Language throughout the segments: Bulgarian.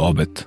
обед.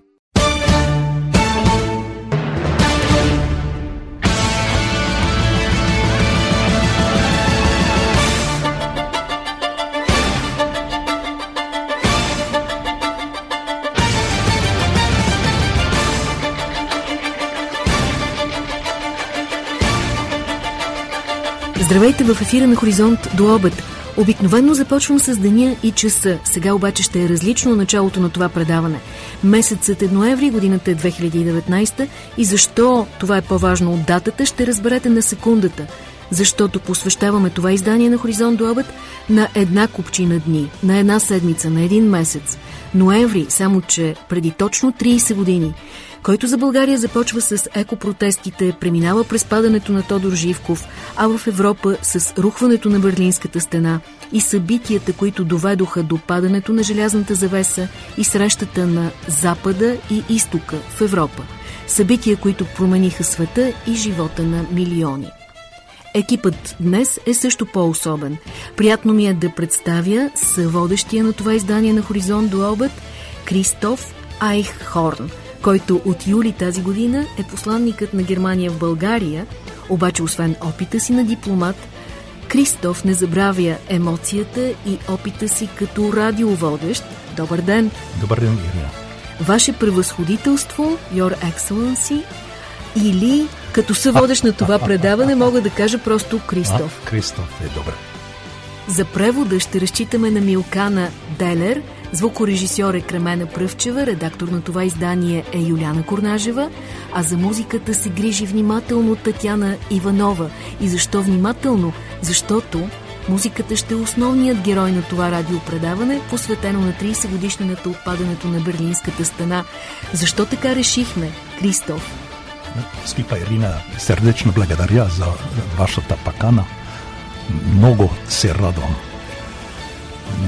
Здравейте в ефира на Хоризонт до обед. Обикновено започвам с деня и часа. Сега обаче ще е различно началото на това предаване. Месецът е ноември, годината е 2019 и защо това е по-важно от датата, ще разберете на секундата. Защото посвещаваме това издание на Хоризонт до обед на една купчина дни, на една седмица, на един месец. Ноември, само че преди точно 30 години – който за България започва с екопротестите, преминава през падането на Тодор Живков, а в Европа с рухването на Берлинската стена и събитията, които доведоха до падането на желязната завеса и срещата на Запада и Изтока в Европа. Събития, които промениха света и живота на милиони. Екипът днес е също по-особен. Приятно ми е да представя съводещия на това издание на Хоризонт до обед Кристоф Айххорн – който от юли тази година е посланникът на Германия в България, обаче освен опита си на дипломат, Кристоф не забравя емоцията и опита си като радиоводещ. Добър ден! Добър ден, Ирина! Ваше превъзходителство, Your Excellency, или като съводещ на това предаване мога да кажа просто Кристоф. А, Кристоф е добре. За превода ще разчитаме на Милкана Делер – Звукорежисьор е Кремена Пръвчева, редактор на това издание е Юляна Корнажева, а за музиката се грижи внимателно Татяна Иванова. И защо внимателно? Защото музиката ще е основният герой на това радиопредаване, посветено на 30 годишнината от падането на Берлинската стена. Защо така решихме, Кристоф? Скипа Ирина, сърдечно благодаря за вашата пакана. Много се радвам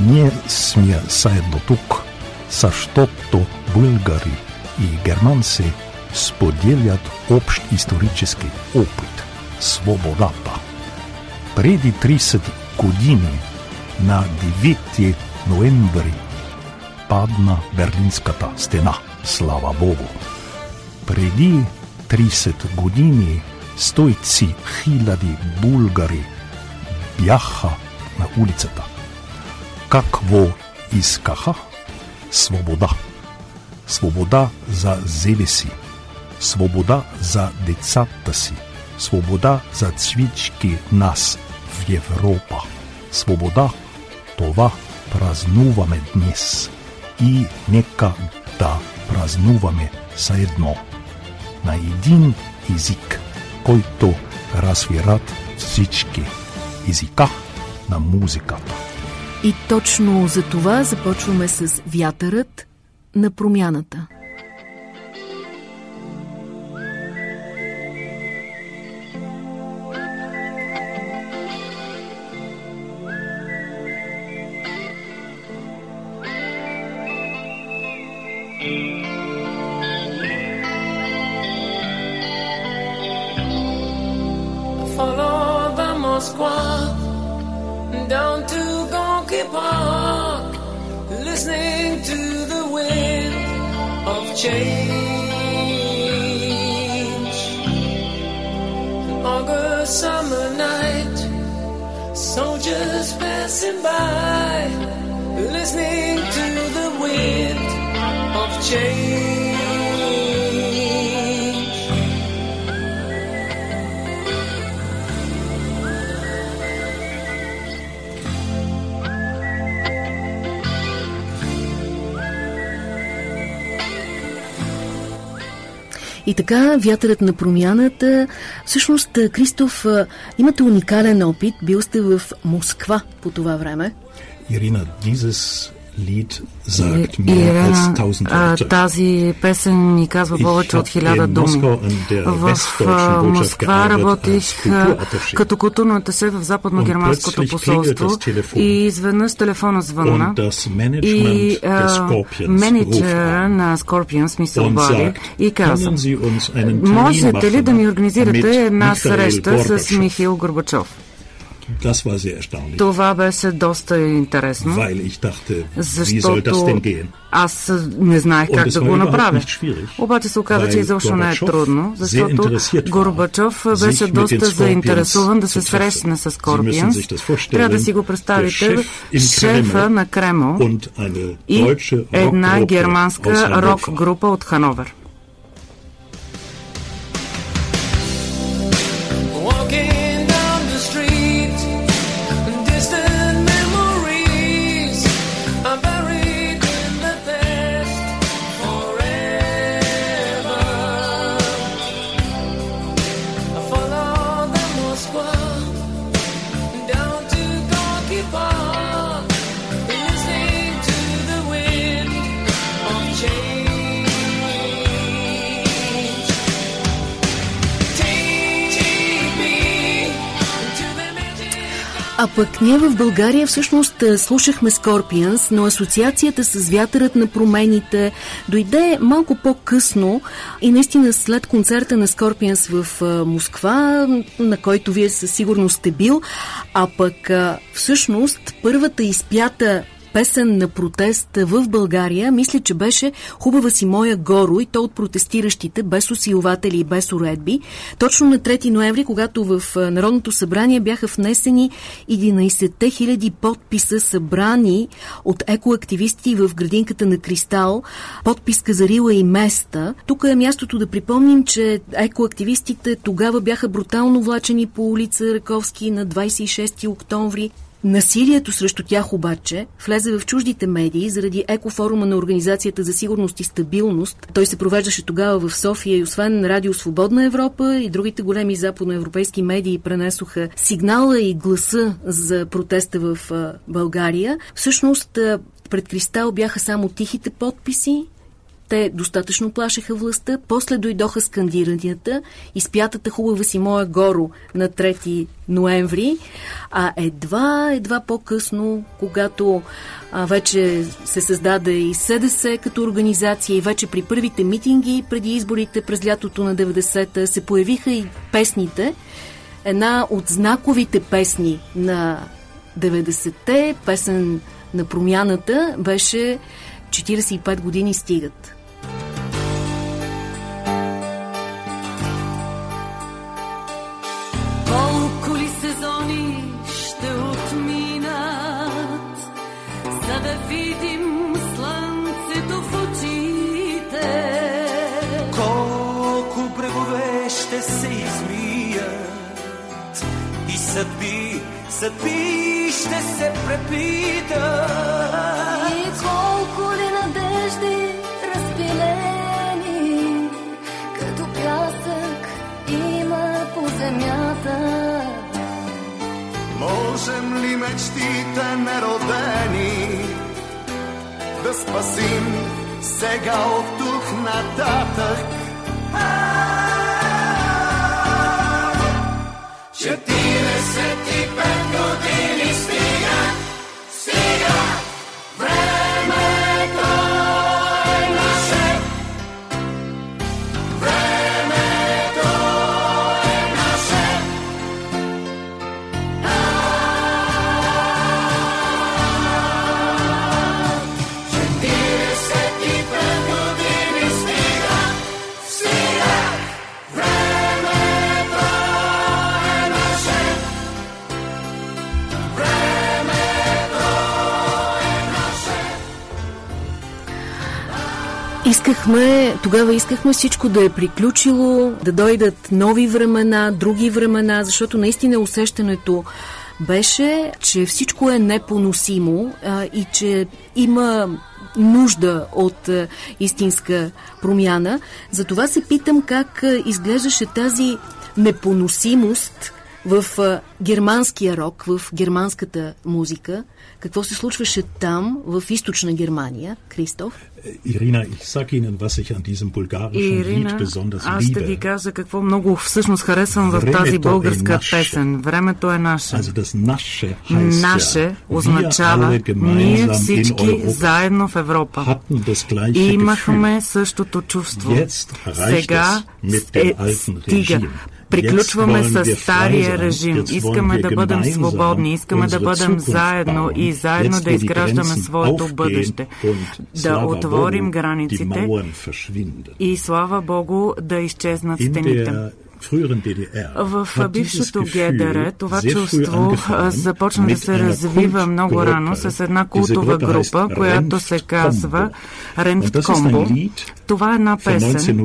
ние сме заедно тук, защото българи и германци споделят общ исторически опит – свободата. Преди 30 години на 9 ноември падна Берлинската стена, слава Богу. Преди 30 години стойци хиляди българи бяха на улицата – какво искаха? Свобода. Свобода за себе си. Свобода за децата си. Свобода за всички нас в Европа. Свобода това празнуваме днес. И нека да празнуваме заедно на един език, който развират всички езика на музиката. И точно за това започваме с вятърът на промяната. И така, вятърът на промяната. Всъщност, Кристоф, имате уникален опит. Бил сте в Москва по това време. Ирина, dieses Lied sagt mehr als tausend Worte. Тази песен ми казва повече от хиляда думи. В Москва работих като културно се в западно-германското посолство и изведнъж телефона звънна и менеджера на Scorpions ми се обади и каза можете ли да ми организирате една среща с Михаил Горбачов? Das war sehr erstaunlich. Това беше доста интересно. Weil ich dachte, wie soll das denn gehen? Аз не знаех как да го направя. Обаче се оказа, че изобщо не е трудно, защото Горбачов беше доста заинтересуван да се срещне с Скорпионс. Трябва да си го представите шефа на Кремъл и една германска рок група от Хановер. А пък ние в България всъщност слушахме Скорпианс, но асоциацията с вятърът на промените дойде малко по-късно и наистина след концерта на Скорпианс в Москва, на който вие със сигурност сте бил, а пък всъщност първата изпята песен на протест в България, мисля, че беше Хубава си моя горо и то от протестиращите, без усилователи и без уредби. Точно на 3 ноември, когато в Народното събрание бяха внесени 11 хиляди подписа събрани от екоактивисти в градинката на Кристал, подписка за Рила и Места. Тук е мястото да припомним, че екоактивистите тогава бяха брутално влачени по улица Раковски на 26 октомври. Насилието срещу тях обаче влезе в чуждите медии заради екофорума на Организацията за сигурност и стабилност. Той се провеждаше тогава в София и освен Радио Свободна Европа и другите големи западноевропейски медии пренесоха сигнала и гласа за протеста в България. Всъщност пред Кристал бяха само тихите подписи, те достатъчно плашеха властта, после дойдоха скандиранията, изпятата хубава си моя горо на 3 ноември, а едва, едва по-късно, когато а, вече се създаде и СДС като организация и вече при първите митинги преди изборите през лятото на 90-та се появиха и песните. Една от знаковите песни на 90-те, песен на промяната, беше 45 години стигат. Препита. И колко ли надежди разпилени, като пясък има по земята. Можем ли мечтите неродени да спасим сега от тук нататък? Искахме, тогава искахме всичко да е приключило, да дойдат нови времена, други времена, защото наистина усещането беше, че всичко е непоносимо а, и че има нужда от а, истинска промяна. Затова се питам как изглеждаше тази непоносимост в а, германския рок, в германската музика. Какво се случваше там, в източна Германия, Кристоф? Ирина, ich sag Ihnen, was ich an diesem bulgarischen Ирина, Lied besonders аз ще ви кажа какво много всъщност харесвам в тази българска е песен. Времето е наше. Also das наше, наше означава ние всички заедно в Европа. Имахме същото чувство. Сега е, стига. Приключваме с стария режим. Искаме да бъдем свободни, искаме да бъдем заедно и заедно да изграждаме своето бъдеще. Да отворим границите и слава Богу да изчезнат стените. В бившото ГДР това чувство започна да се развива много рано с една култова група, която се казва Ренфт Комбо. Това е една песен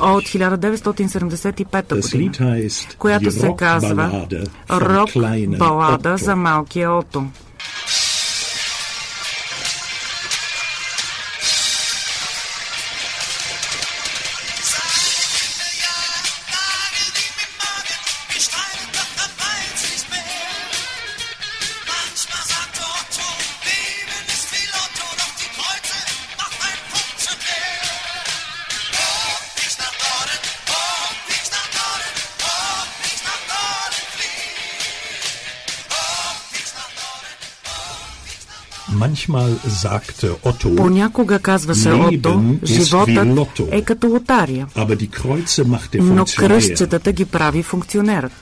от 1975 година, която се казва Рок балада за малкия Ото. Понякога казваше Ото, животът е като лотария, но кръстчетата ги прави функционерът.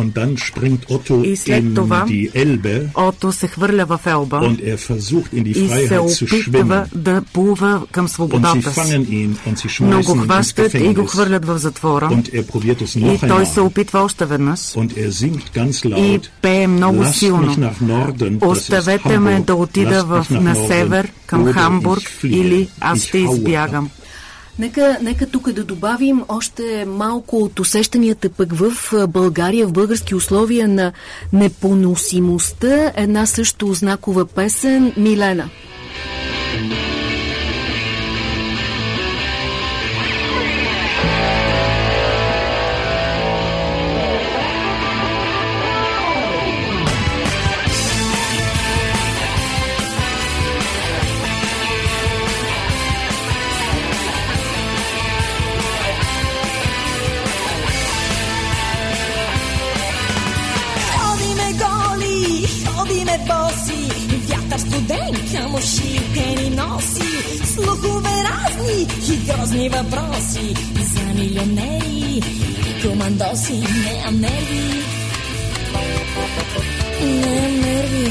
Und dann springt Otto in die Elbe Ото се хвърля в Елба und er versucht in die Freiheit zu schwimmen. да плува към свободата sie Но го хващат и го хвърлят в затвора. Und er probiert es noch и той се опитва още веднъж. Und er singt ganz laut, и пее много силно. Norden, Оставете ме да отида в, на север, към Хамбург, или аз ще избягам. Нека, нека тук да добавим още малко от усещанията пък в България, в български условия на непоносимостта. Една също знакова песен Милена. Сериозни въпроси за милионери и командоси. Нямам нерви, нямам нерви.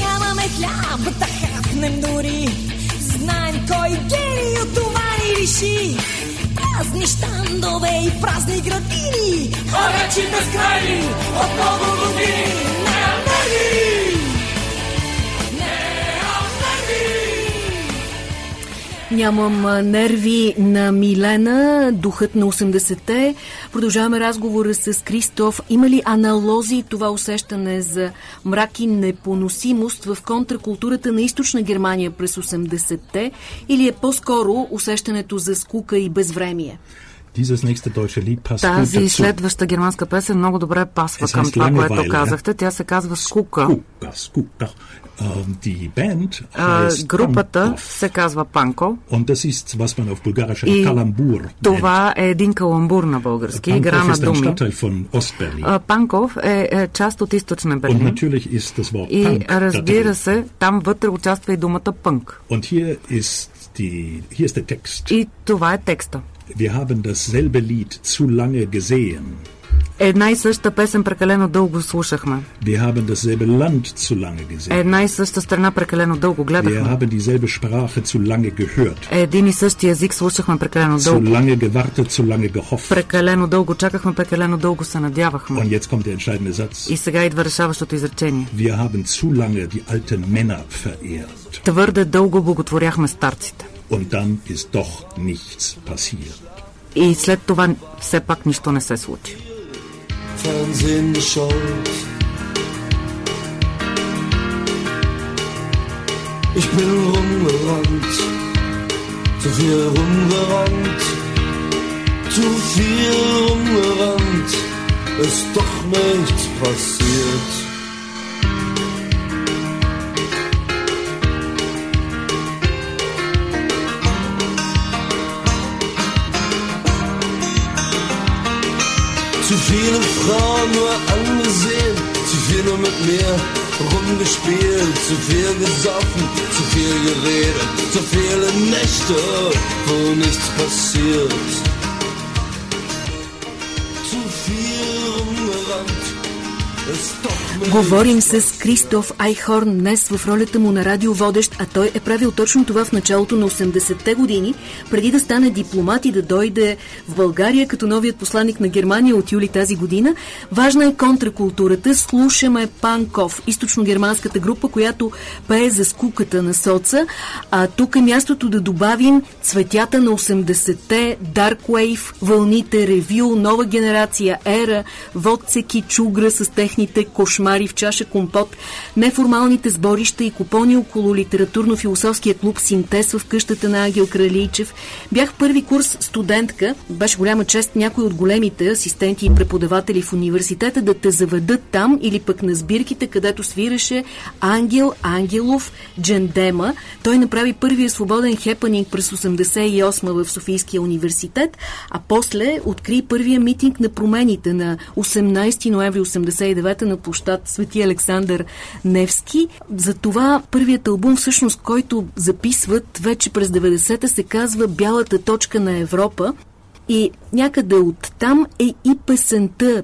Нямаме хляб да хапнем дори. Знаем кой гений от това ни реши. Празни щандове и празни градини. Хорачи безкрайни от много години. Нямам нерви! Нямам нерви на Милена, духът на 80-те. Продължаваме разговора с Кристоф. Има ли аналози това усещане за мрак и непоносимост в контракултурата на източна Германия през 80-те? Или е по-скоро усещането за скука и безвремие? Тази следваща германска песен много добре пасва към това, което казахте. Тя се казва Скука. Скука, скука. Die Band heißt групата се казва Панко. Und das ist, was man auf Bulgarisch и Kalambur това е един каламбур на български, игра на думи. Панков е, е част от източна Берлин. Und natürlich ist das Wort и разбира се, там вътре участва и думата пънк. Und hier ist die, hier ist der Text. И това е текста. Wir haben dasselbe Lied zu lange gesehen. Една и съща песен прекалено дълго слушахме. Wir haben dasselbe Land zu lange gesehen. Една и съща страна прекалено дълго гледахме. Wir haben dieselbe Sprache zu lange gehört. Един и същи език слушахме прекалено дълго. Zu lange gewartet, zu lange gehofft. Прекалено дълго чакахме, прекалено дълго се надявахме. Und jetzt kommt der entscheidende Satz. И сега идва решаващото изречение. Wir haben zu lange die alten Männer verehrt. Твърде дълго боготворяхме старците. Und dann ist doch nichts passiert. И след това все пак нищо не се случи. Fernsehen geschaut. Ich bin rumgerannt, zu viel rumgerannt, zu viel rumgerannt, ist doch nichts passiert. Viele Frauen nur angesehen, zu viel nur mit mir rumgespielt, zu viel gesoffen, zu viel geredet, zu viele Nächte, wo nichts passiert. Zu viel rumgerannt, Говорим с Кристоф Айхорн днес в ролята му на радиоводещ, а той е правил точно това в началото на 80-те години, преди да стане дипломат и да дойде в България като новият посланник на Германия от юли тази година. Важна е контракултурата. Слушаме Панков, източно-германската група, която пее за скуката на соца. А тук е мястото да добавим цветята на 80-те, Dark Wave, вълните, ревю, нова генерация, ера, водцеки, чугра с техни техните кошмари в чаша компот, неформалните сборища и купони около литературно-философския клуб Синтез в къщата на Ангел Кралийчев. Бях първи курс студентка. Беше голяма чест някои от големите асистенти и преподаватели в университета да те заведат там или пък на сбирките, където свираше Ангел Ангелов Джендема. Той направи първия свободен хепанинг през 88 в Софийския университет, а после откри първия митинг на промените на 18 ноември 89 1989 на площад Свети Александър Невски. За това първият албум, всъщност, който записват вече през 90-та, се казва Бялата точка на Европа. И някъде от там е и песента,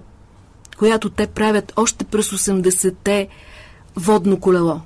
която те правят още през 80-те Водно колело.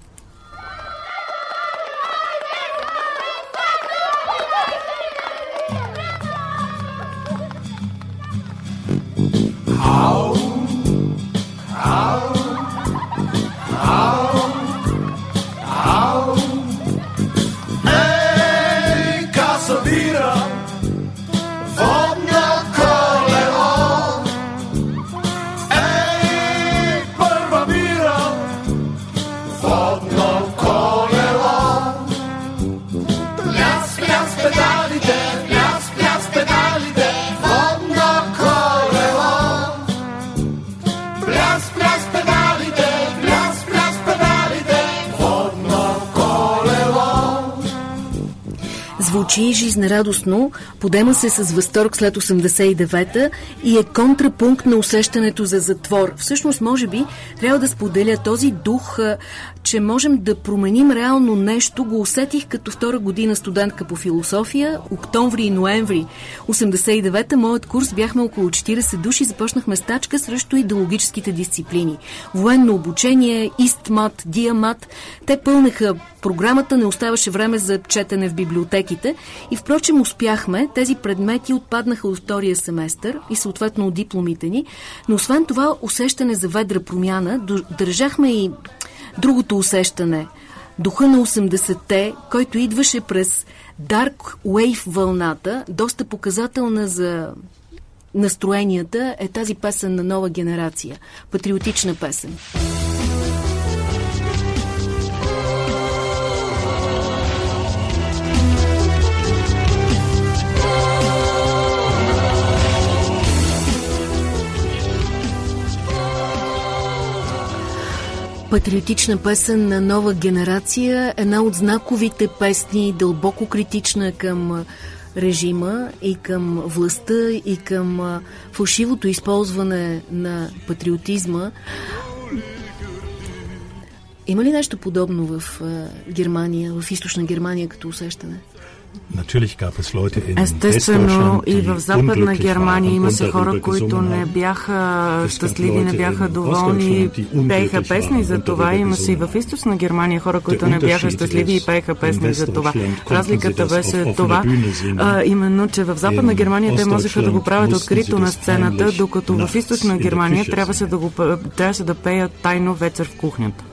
Звучи жизнерадостно, подема се с възторг след 89-та и е контрапункт на усещането за затвор. Всъщност, може би, трябва да споделя този дух, че можем да променим реално нещо, го усетих като втора година студентка по философия, октомври и ноември. 89-та, моят курс бяхме около 40 души, започнахме стачка срещу идеологическите дисциплини. Военно обучение, Истмат, Диамат, те пълнеха програмата, не оставаше време за четене в библиотеките. И впрочем успяхме, тези предмети отпаднаха от втория семестър и съответно от дипломите ни, но освен това усещане за ведра промяна, държахме и другото усещане. Духа на 80-те, който идваше през Dark Wave вълната, доста показателна за настроенията, е тази песен на нова генерация. Патриотична песен. Патриотична песен на нова генерация, една от знаковите песни, дълбоко критична към режима и към властта и към фалшивото използване на патриотизма. Има ли нещо подобно в Германия, в източна Германия като усещане? Естествено, и в Западна Германия имаше хора, които не бяха щастливи, не бяха доволни, пееха песни за това. Имаше и в Източна Германия хора, които не бяха щастливи и пееха песни за това. Разликата беше това, а, именно, че в Западна Германия те можеха да го правят открито на сцената, докато в Източна Германия трябваше да, го, трябваше да пеят тайно вечер в кухнята.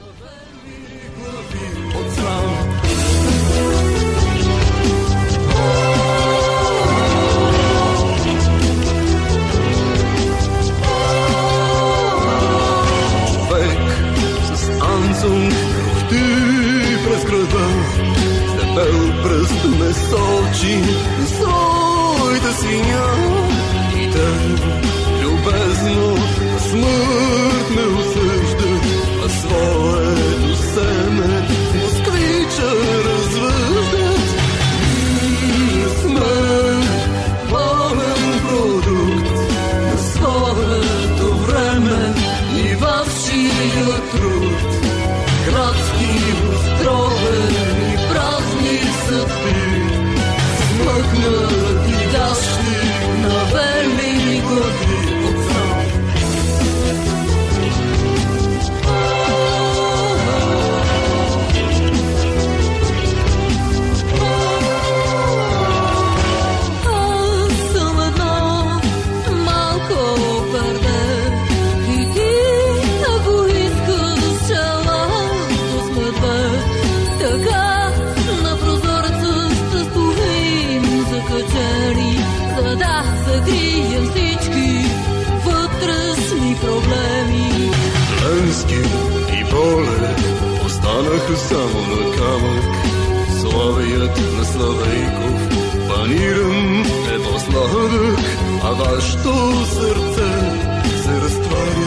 Само на камък. Славият на Славейков паниран е по-сладък, а вашето сърце се разтваря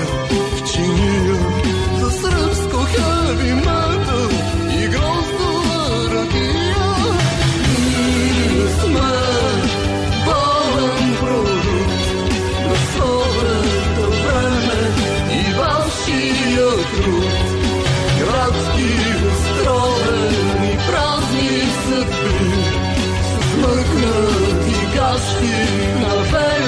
празни съдби с мъкнати гащи на вече